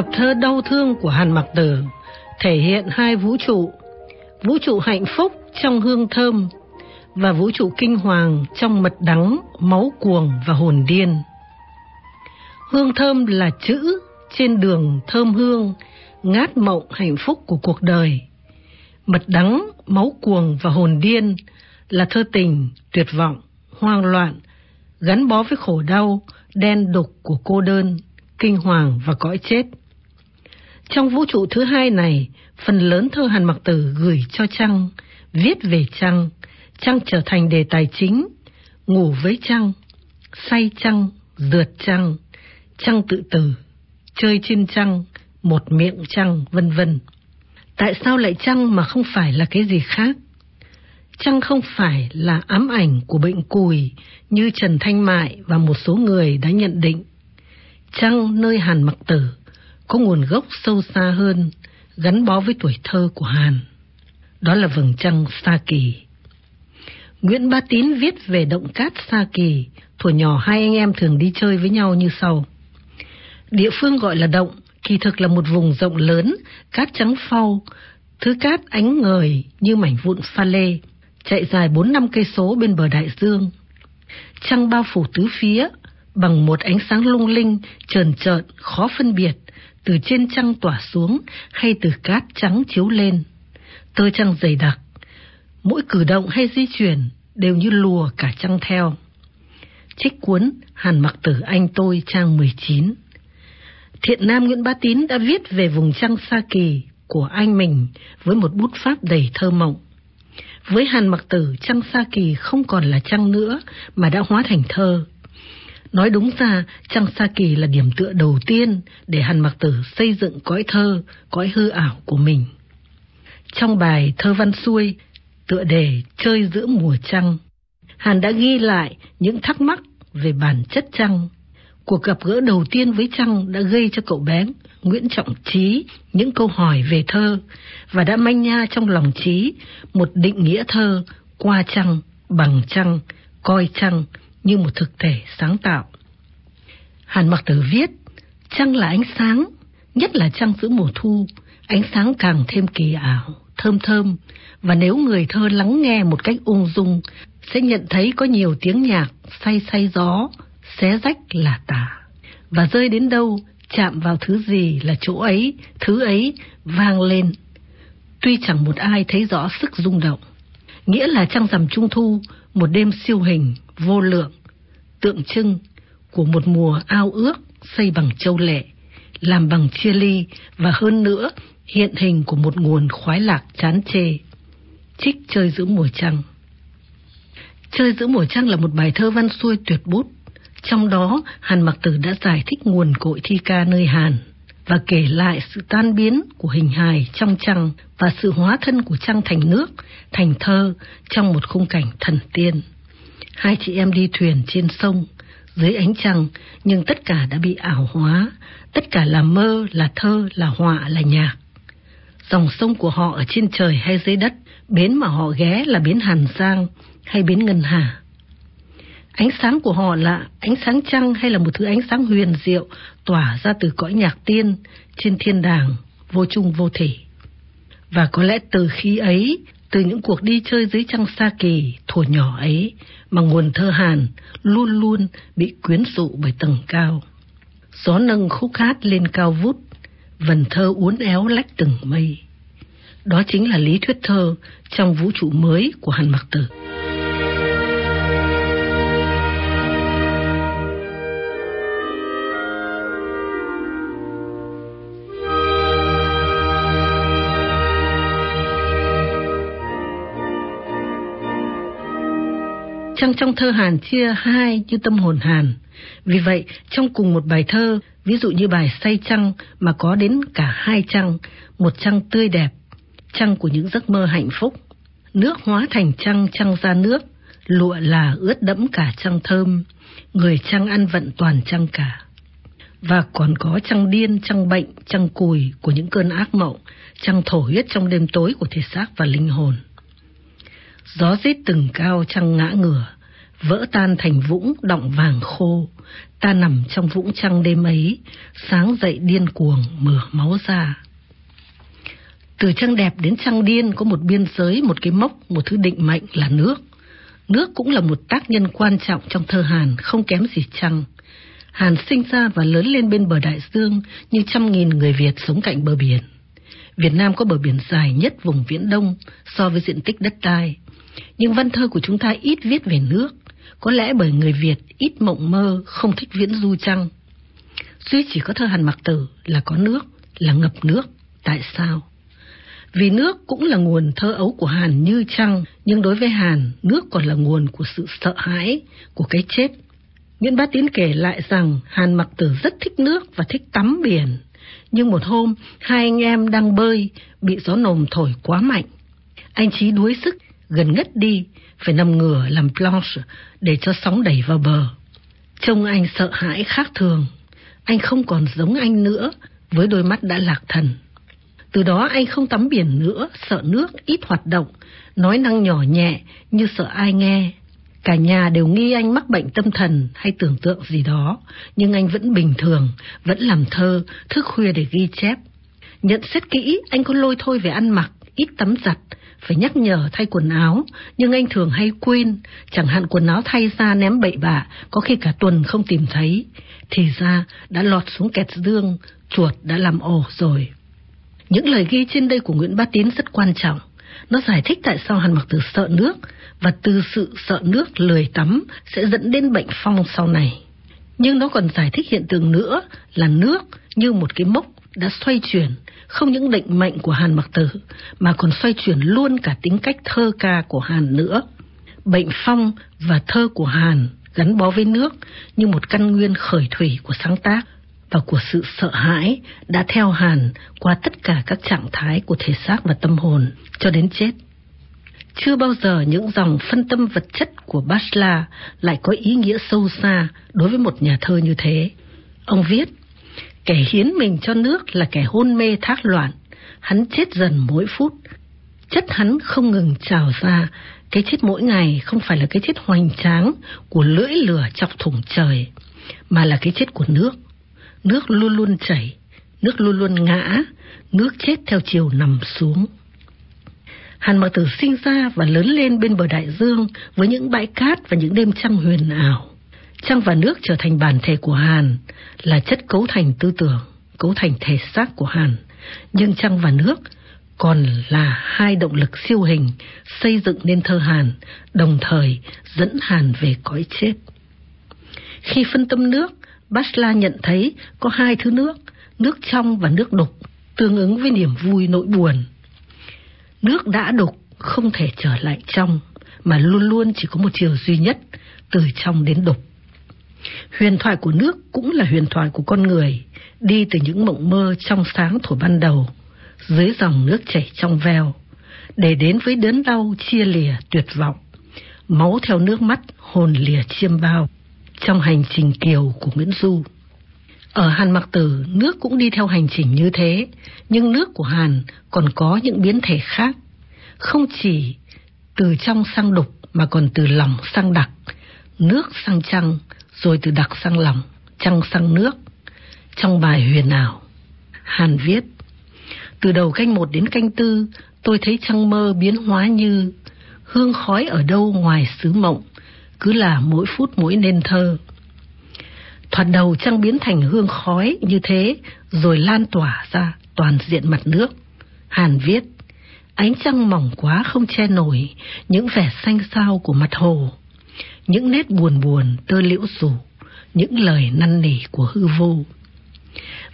Tập thơ đau thương của Hàn Mặc Tử thể hiện hai vũ trụ, vũ trụ hạnh phúc trong hương thơm và vũ trụ kinh hoàng trong mật đắng, máu cuồng và hồn điên. Hương thơm là chữ trên đường thơm hương, ngát mộng hạnh phúc của cuộc đời. Mật đắng, máu cuồng và hồn điên là thơ tình, tuyệt vọng, hoang loạn, gắn bó với khổ đau, đen đục của cô đơn, kinh hoàng và cõi chết. Trong vũ trụ thứ hai này, phần lớn thơ Hàn Mặc Tử gửi cho Trăng, viết về Trăng, Trăng trở thành đề tài chính, ngủ với Trăng, say Trăng, rượt Trăng, Trăng tự tử, chơi trên Trăng, một miệng Trăng, vân vân. Tại sao lại Trăng mà không phải là cái gì khác? Trăng không phải là ám ảnh của bệnh cùi như Trần Thanh Mại và một số người đã nhận định. Trăng nơi Hàn Mặc Tử có nguồn gốc sâu xa hơn, gắn bó với tuổi thơ của Hàn. Đó là vầng trăng Sa Kỳ. Nguyễn Bá Tín viết về động cát Sa Kỳ, thuở nhỏ hai anh em thường đi chơi với nhau như sau. Địa phương gọi là động, kỳ thực là một vùng rộng lớn, cát trắng phau, thứ cát ánh ngời như mảnh vụn pha lê, chạy dài bốn năm cây số bên bờ đại dương. Trăng bao phủ tứ phía bằng một ánh sáng lung linh, trờn trợn, khó phân biệt, từ trên trăng tỏa xuống hay từ cát trắng chiếu lên. Tơ trăng dày đặc, mỗi cử động hay di chuyển đều như lùa cả trăng theo. Trích cuốn Hàn Mặc Tử Anh Tôi trang 19 Thiện Nam Nguyễn Bá Tín đã viết về vùng trăng xa kỳ của anh mình với một bút pháp đầy thơ mộng. Với Hàn Mặc Tử, trăng xa kỳ không còn là trăng nữa mà đã hóa thành thơ. Nói đúng ra, Trăng Sa Kỳ là điểm tựa đầu tiên để Hàn Mặc Tử xây dựng cõi thơ, cõi hư ảo của mình. Trong bài Thơ Văn Xuôi, tựa đề Chơi giữa mùa trăng, Hàn đã ghi lại những thắc mắc về bản chất trăng. Cuộc gặp gỡ đầu tiên với trăng đã gây cho cậu bé Nguyễn Trọng Trí những câu hỏi về thơ và đã manh nha trong lòng Trí một định nghĩa thơ qua trăng, bằng trăng, coi trăng như một thực thể sáng tạo. Hàn Mặc Tử viết, trăng là ánh sáng, nhất là trăng giữa mùa thu, ánh sáng càng thêm kỳ ảo, thơm thơm, và nếu người thơ lắng nghe một cách ung dung, sẽ nhận thấy có nhiều tiếng nhạc say say gió, xé rách là tả. Và rơi đến đâu, chạm vào thứ gì là chỗ ấy, thứ ấy vang lên. Tuy chẳng một ai thấy rõ sức rung động, nghĩa là trăng rằm trung thu, một đêm siêu hình, vô lượng, tượng trưng của một mùa ao ước xây bằng châu lệ, làm bằng chia ly và hơn nữa hiện hình của một nguồn khoái lạc chán chê. Trích chơi giữa mùa trăng Chơi giữa mùa trăng là một bài thơ văn xuôi tuyệt bút. Trong đó, Hàn Mặc Tử đã giải thích nguồn cội thi ca nơi Hàn và kể lại sự tan biến của hình hài trong trăng và sự hóa thân của trăng thành nước, thành thơ trong một khung cảnh thần tiên. Hai chị em đi thuyền trên sông, dưới ánh trăng, nhưng tất cả đã bị ảo hóa, tất cả là mơ, là thơ, là họa, là nhạc. Dòng sông của họ ở trên trời hay dưới đất, bến mà họ ghé là bến Hàn Giang hay bến Ngân Hà. Ánh sáng của họ là ánh sáng trăng hay là một thứ ánh sáng huyền diệu tỏa ra từ cõi nhạc tiên trên thiên đàng vô chung vô thể. Và có lẽ từ khi ấy, từ những cuộc đi chơi dưới trăng xa kỳ thuở nhỏ ấy mà nguồn thơ Hàn luôn luôn bị quyến rũ bởi tầng cao. Gió nâng khúc hát lên cao vút, vần thơ uốn éo lách từng mây. Đó chính là lý thuyết thơ trong vũ trụ mới của Hàn Mặc Tử. Trăng trong thơ Hàn chia hai như tâm hồn Hàn. Vì vậy, trong cùng một bài thơ, ví dụ như bài Say Trăng mà có đến cả hai trăng, một trăng tươi đẹp, trăng của những giấc mơ hạnh phúc. Nước hóa thành trăng trăng ra nước, lụa là ướt đẫm cả trăng thơm, người trăng ăn vận toàn trăng cả. Và còn có trăng điên, trăng bệnh, trăng cùi của những cơn ác mộng, trăng thổ huyết trong đêm tối của thể xác và linh hồn. Gió rít từng cao trăng ngã ngửa, vỡ tan thành vũng động vàng khô. Ta nằm trong vũng trăng đêm ấy, sáng dậy điên cuồng mửa máu ra. Từ trăng đẹp đến trăng điên có một biên giới, một cái mốc, một thứ định mệnh là nước. Nước cũng là một tác nhân quan trọng trong thơ Hàn, không kém gì trăng. Hàn sinh ra và lớn lên bên bờ đại dương như trăm nghìn người Việt sống cạnh bờ biển. Việt Nam có bờ biển dài nhất vùng Viễn Đông so với diện tích đất đai. Nhưng văn thơ của chúng ta ít viết về nước, có lẽ bởi người Việt ít mộng mơ, không thích viễn du trăng. Duy chỉ có thơ Hàn Mặc Tử là có nước, là ngập nước. Tại sao? Vì nước cũng là nguồn thơ ấu của Hàn như trăng, nhưng đối với Hàn, nước còn là nguồn của sự sợ hãi, của cái chết. Nguyễn Bá Tiến kể lại rằng Hàn Mặc Tử rất thích nước và thích tắm biển. Nhưng một hôm, hai anh em đang bơi, bị gió nồm thổi quá mạnh. Anh Chí đuối sức, gần ngất đi, phải nằm ngửa làm planche để cho sóng đẩy vào bờ. Trông anh sợ hãi khác thường. Anh không còn giống anh nữa, với đôi mắt đã lạc thần. Từ đó anh không tắm biển nữa, sợ nước, ít hoạt động, nói năng nhỏ nhẹ như sợ ai nghe. Cả nhà đều nghi anh mắc bệnh tâm thần hay tưởng tượng gì đó, nhưng anh vẫn bình thường, vẫn làm thơ, thức khuya để ghi chép. Nhận xét kỹ, anh có lôi thôi về ăn mặc, ít tắm giặt, phải nhắc nhở thay quần áo, nhưng anh thường hay quên, chẳng hạn quần áo thay ra ném bậy bạ, có khi cả tuần không tìm thấy. Thì ra đã lọt xuống kẹt dương, chuột đã làm ổ rồi. Những lời ghi trên đây của Nguyễn Bá Tín rất quan trọng. Nó giải thích tại sao Hàn Mặc Tử sợ nước và từ sự sợ nước lười tắm sẽ dẫn đến bệnh phong sau này. Nhưng nó còn giải thích hiện tượng nữa là nước như một cái mốc đã xoay chuyển không những định mệnh của Hàn Mặc Tử mà còn xoay chuyển luôn cả tính cách thơ ca của Hàn nữa. Bệnh phong và thơ của Hàn gắn bó với nước như một căn nguyên khởi thủy của sáng tác và của sự sợ hãi đã theo Hàn qua tất cả các trạng thái của thể xác và tâm hồn cho đến chết. Chưa bao giờ những dòng phân tâm vật chất của Bashla lại có ý nghĩa sâu xa đối với một nhà thơ như thế. Ông viết, kẻ hiến mình cho nước là kẻ hôn mê thác loạn, hắn chết dần mỗi phút. Chất hắn không ngừng trào ra, cái chết mỗi ngày không phải là cái chết hoành tráng của lưỡi lửa chọc thủng trời, mà là cái chết của nước nước luôn luôn chảy, nước luôn luôn ngã, nước chết theo chiều nằm xuống. Hàn Mặc Tử sinh ra và lớn lên bên bờ đại dương với những bãi cát và những đêm trăng huyền ảo. Trăng và nước trở thành bản thể của Hàn, là chất cấu thành tư tưởng, cấu thành thể xác của Hàn. Nhưng trăng và nước còn là hai động lực siêu hình xây dựng nên thơ Hàn, đồng thời dẫn Hàn về cõi chết. Khi phân tâm nước, Basla nhận thấy có hai thứ nước, nước trong và nước đục, tương ứng với niềm vui nỗi buồn. Nước đã đục không thể trở lại trong, mà luôn luôn chỉ có một chiều duy nhất, từ trong đến đục. Huyền thoại của nước cũng là huyền thoại của con người, đi từ những mộng mơ trong sáng thổi ban đầu, dưới dòng nước chảy trong veo, để đến với đớn đau chia lìa tuyệt vọng, máu theo nước mắt hồn lìa chiêm bao trong hành trình kiều của Nguyễn Du. Ở Hàn Mặc Tử, nước cũng đi theo hành trình như thế, nhưng nước của Hàn còn có những biến thể khác, không chỉ từ trong sang đục mà còn từ lòng sang đặc, nước sang trăng, rồi từ đặc sang lòng, trăng sang nước. Trong bài huyền ảo, Hàn viết, từ đầu canh một đến canh tư, tôi thấy trăng mơ biến hóa như hương khói ở đâu ngoài xứ mộng, cứ là mỗi phút mỗi nên thơ. Thoạt đầu trăng biến thành hương khói như thế, rồi lan tỏa ra toàn diện mặt nước. Hàn viết, ánh trăng mỏng quá không che nổi những vẻ xanh xao của mặt hồ, những nét buồn buồn tơ liễu rủ, những lời năn nỉ của hư vô.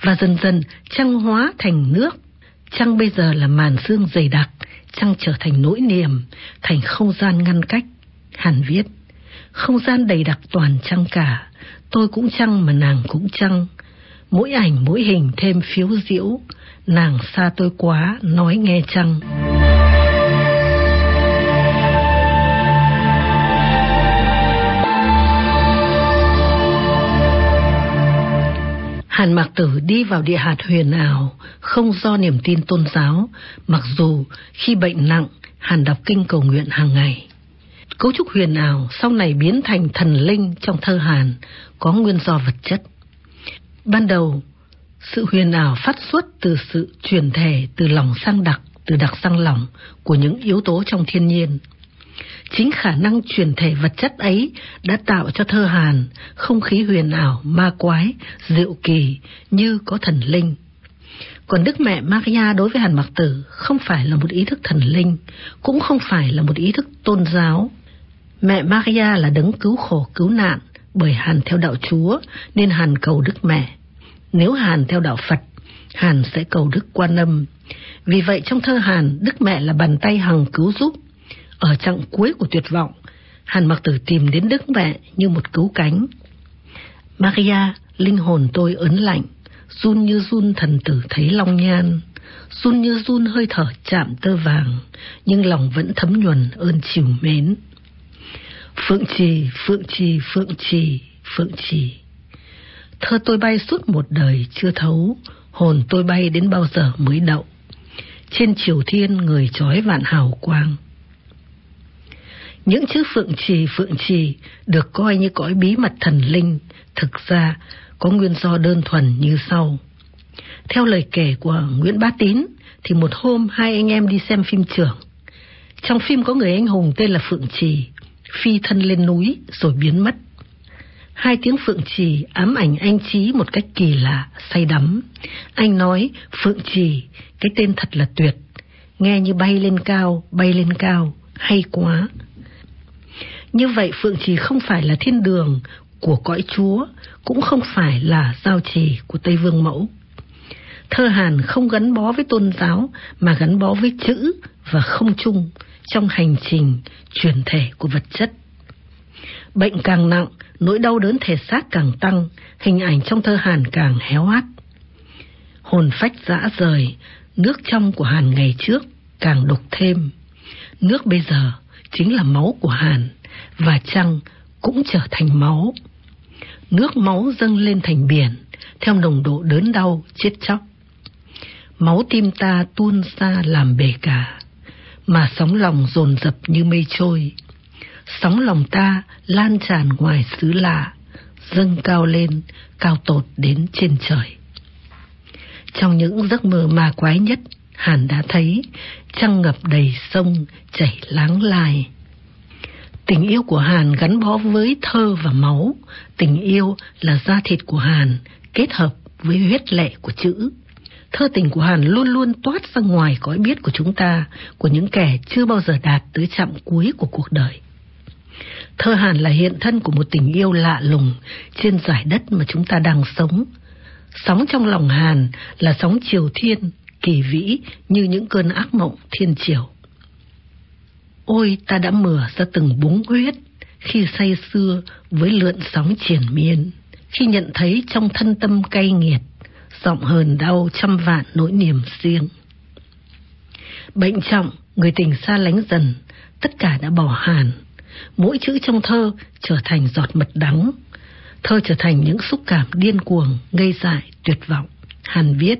Và dần dần trăng hóa thành nước, trăng bây giờ là màn sương dày đặc, trăng trở thành nỗi niềm, thành không gian ngăn cách. Hàn viết, không gian đầy đặc toàn trăng cả, tôi cũng trăng mà nàng cũng trăng. Mỗi ảnh mỗi hình thêm phiếu diễu, nàng xa tôi quá, nói nghe trăng. Hàn Mạc Tử đi vào địa hạt huyền ảo, không do niềm tin tôn giáo, mặc dù khi bệnh nặng, Hàn đọc kinh cầu nguyện hàng ngày. Cấu trúc huyền ảo sau này biến thành thần linh trong thơ Hàn có nguyên do vật chất. Ban đầu, sự huyền ảo phát xuất từ sự truyền thể từ lòng sang đặc, từ đặc sang lòng của những yếu tố trong thiên nhiên. Chính khả năng truyền thể vật chất ấy đã tạo cho thơ Hàn không khí huyền ảo, ma quái, diệu kỳ như có thần linh. Còn Đức Mẹ Maria đối với Hàn Mặc Tử không phải là một ý thức thần linh, cũng không phải là một ý thức tôn giáo. Mẹ Maria là đấng cứu khổ cứu nạn, bởi Hàn theo đạo Chúa nên Hàn cầu Đức Mẹ. Nếu Hàn theo đạo Phật, Hàn sẽ cầu Đức Quan Âm. Vì vậy trong thơ Hàn, Đức Mẹ là bàn tay hằng cứu giúp. Ở chặng cuối của tuyệt vọng, Hàn Mặc Tử tìm đến Đức Mẹ như một cứu cánh. Maria, linh hồn tôi ớn lạnh, run như run thần tử thấy long nhan, run như run hơi thở chạm tơ vàng, nhưng lòng vẫn thấm nhuần ơn chiều mến. Phượng trì, phượng trì, phượng trì, phượng trì. Thơ tôi bay suốt một đời chưa thấu, hồn tôi bay đến bao giờ mới đậu. Trên triều thiên người trói vạn hào quang. Những chữ phượng trì, phượng trì được coi như cõi bí mật thần linh, thực ra có nguyên do đơn thuần như sau. Theo lời kể của Nguyễn Bá Tín, thì một hôm hai anh em đi xem phim trưởng. Trong phim có người anh hùng tên là Phượng Trì, phi thân lên núi rồi biến mất. Hai tiếng Phượng Trì ám ảnh anh Trí một cách kỳ lạ, say đắm. Anh nói, Phượng Trì, cái tên thật là tuyệt. Nghe như bay lên cao, bay lên cao, hay quá. Như vậy Phượng Trì không phải là thiên đường của cõi Chúa, cũng không phải là giao trì của Tây Vương Mẫu. Thơ Hàn không gắn bó với tôn giáo mà gắn bó với chữ và không chung trong hành trình truyền thể của vật chất. Bệnh càng nặng, nỗi đau đớn thể xác càng tăng, hình ảnh trong thơ Hàn càng héo hắt. Hồn phách dã rời, nước trong của Hàn ngày trước càng đục thêm. Nước bây giờ chính là máu của Hàn, và trăng cũng trở thành máu. Nước máu dâng lên thành biển, theo nồng độ đớn đau, chết chóc. Máu tim ta tuôn ra làm bể cả mà sóng lòng dồn dập như mây trôi. Sóng lòng ta lan tràn ngoài xứ lạ, dâng cao lên, cao tột đến trên trời. Trong những giấc mơ ma quái nhất, Hàn đã thấy trăng ngập đầy sông chảy láng lai. Tình yêu của Hàn gắn bó với thơ và máu, tình yêu là da thịt của Hàn kết hợp với huyết lệ của chữ. Thơ tình của Hàn luôn luôn toát ra ngoài cõi biết của chúng ta, của những kẻ chưa bao giờ đạt tới chặng cuối của cuộc đời. Thơ Hàn là hiện thân của một tình yêu lạ lùng trên giải đất mà chúng ta đang sống. Sóng trong lòng Hàn là sóng triều thiên, kỳ vĩ như những cơn ác mộng thiên triều. Ôi ta đã mửa ra từng búng huyết khi say xưa với lượn sóng triển miên, khi nhận thấy trong thân tâm cay nghiệt giọng hờn đau trăm vạn nỗi niềm riêng. Bệnh trọng, người tình xa lánh dần, tất cả đã bỏ hàn. Mỗi chữ trong thơ trở thành giọt mật đắng. Thơ trở thành những xúc cảm điên cuồng, ngây dại, tuyệt vọng. Hàn viết,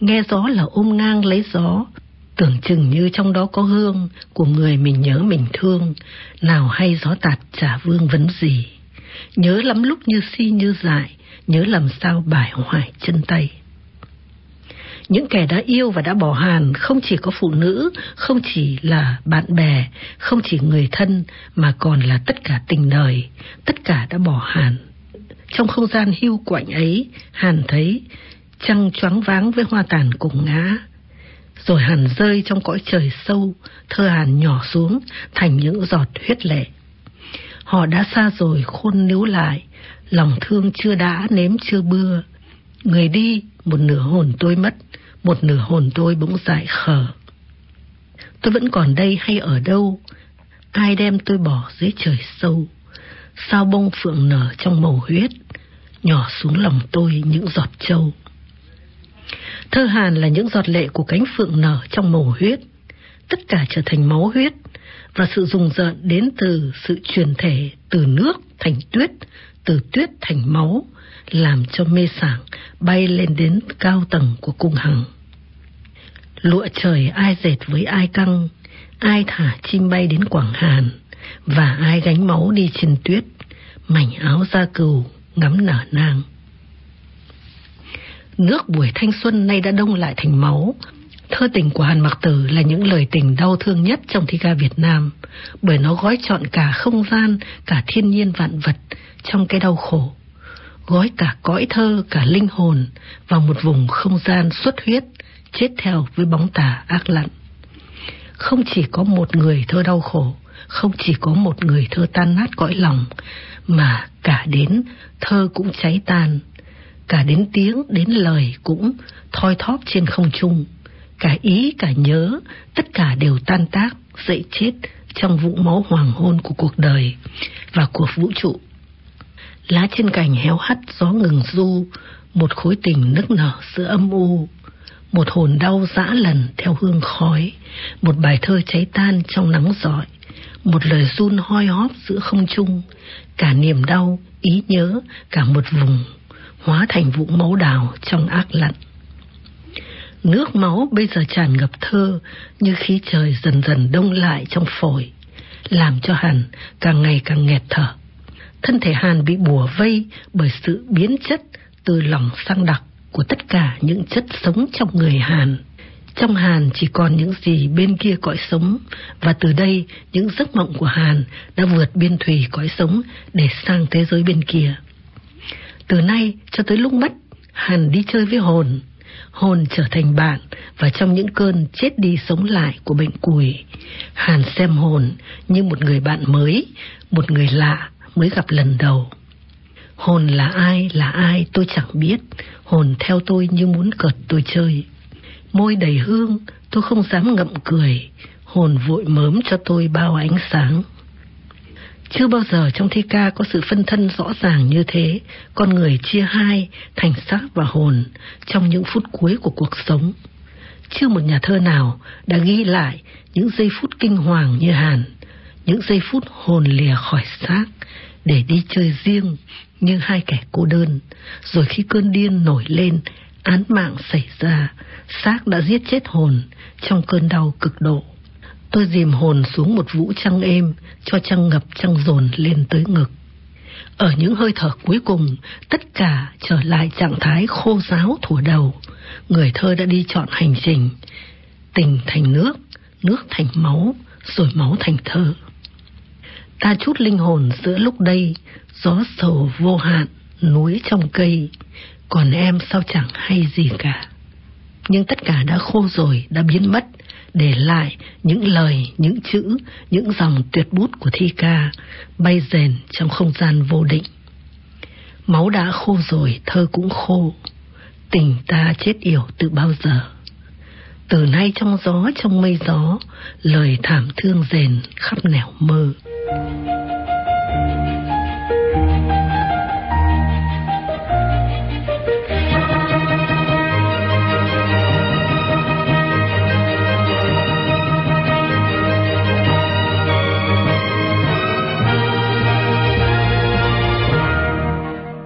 nghe gió là ôm ngang lấy gió, tưởng chừng như trong đó có hương của người mình nhớ mình thương, nào hay gió tạt trả vương vấn gì. Nhớ lắm lúc như si như dại, nhớ làm sao bài hoài chân tay. Những kẻ đã yêu và đã bỏ Hàn không chỉ có phụ nữ, không chỉ là bạn bè, không chỉ người thân, mà còn là tất cả tình đời, tất cả đã bỏ Hàn. Trong không gian hưu quạnh ấy, Hàn thấy trăng choáng váng với hoa tàn cùng ngã. Rồi Hàn rơi trong cõi trời sâu, thơ Hàn nhỏ xuống thành những giọt huyết lệ. Họ đã xa rồi khôn níu lại, lòng thương chưa đã nếm chưa bưa. Người đi, một nửa hồn tôi mất, một nửa hồn tôi bỗng dại khờ. Tôi vẫn còn đây hay ở đâu? Ai đem tôi bỏ dưới trời sâu? Sao bông phượng nở trong màu huyết, nhỏ xuống lòng tôi những giọt trâu. Thơ Hàn là những giọt lệ của cánh phượng nở trong màu huyết, tất cả trở thành máu huyết, và sự rùng rợn đến từ sự truyền thể từ nước thành tuyết, từ tuyết thành máu, làm cho mê sảng bay lên đến cao tầng của cung hằng. Lụa trời ai dệt với ai căng, ai thả chim bay đến Quảng Hàn, Và ai gánh máu đi trên tuyết Mảnh áo da cừu ngắm nở nang Nước buổi thanh xuân nay đã đông lại thành máu. Thơ tình của Hàn Mặc Tử là những lời tình đau thương nhất trong thi ca Việt Nam Bởi nó gói trọn cả không gian, cả thiên nhiên vạn vật trong cái đau khổ. Gói cả cõi thơ, cả linh hồn vào một vùng không gian xuất huyết Chết theo với bóng tà ác lặn. Không chỉ có một người thơ đau khổ Không chỉ có một người thơ tan nát cõi lòng Mà cả đến thơ cũng cháy tan Cả đến tiếng, đến lời cũng thoi thóp trên không trung. Cả ý cả nhớ, tất cả đều tan tác, dậy chết trong vũng máu hoàng hôn của cuộc đời và của vũ trụ. Lá trên cành héo hắt gió ngừng du, một khối tình nức nở giữa âm u, một hồn đau dã lần theo hương khói, một bài thơ cháy tan trong nắng giỏi, một lời run hoi hóp giữa không trung, cả niềm đau, ý nhớ, cả một vùng, hóa thành vũng máu đào trong ác lặn. Nước máu bây giờ tràn ngập thơ như khí trời dần dần đông lại trong phổi, làm cho Hàn càng ngày càng nghẹt thở. Thân thể Hàn bị bùa vây bởi sự biến chất từ lòng sang đặc của tất cả những chất sống trong người Hàn. Trong Hàn chỉ còn những gì bên kia cõi sống và từ đây những giấc mộng của Hàn đã vượt biên thủy cõi sống để sang thế giới bên kia. Từ nay cho tới lúc mất, Hàn đi chơi với hồn, hồn trở thành bạn và trong những cơn chết đi sống lại của bệnh cùi, Hàn xem hồn như một người bạn mới, một người lạ mới gặp lần đầu. Hồn là ai, là ai tôi chẳng biết, hồn theo tôi như muốn cợt tôi chơi. Môi đầy hương, tôi không dám ngậm cười, hồn vội mớm cho tôi bao ánh sáng. Chưa bao giờ trong thi ca có sự phân thân rõ ràng như thế, con người chia hai thành xác và hồn trong những phút cuối của cuộc sống. Chưa một nhà thơ nào đã ghi lại những giây phút kinh hoàng như Hàn, những giây phút hồn lìa khỏi xác để đi chơi riêng như hai kẻ cô đơn, rồi khi cơn điên nổi lên, án mạng xảy ra, xác đã giết chết hồn trong cơn đau cực độ. Tôi dìm hồn xuống một vũ trăng êm, cho trăng ngập trăng dồn lên tới ngực. Ở những hơi thở cuối cùng, tất cả trở lại trạng thái khô giáo thủa đầu. Người thơ đã đi chọn hành trình. Tình thành nước, nước thành máu, rồi máu thành thơ. Ta chút linh hồn giữa lúc đây, gió sầu vô hạn, núi trong cây, còn em sao chẳng hay gì cả. Nhưng tất cả đã khô rồi, đã biến mất, để lại những lời, những chữ, những dòng tuyệt bút của thi ca bay rền trong không gian vô định. Máu đã khô rồi, thơ cũng khô. Tình ta chết yểu từ bao giờ. Từ nay trong gió, trong mây gió, lời thảm thương rền khắp nẻo mơ.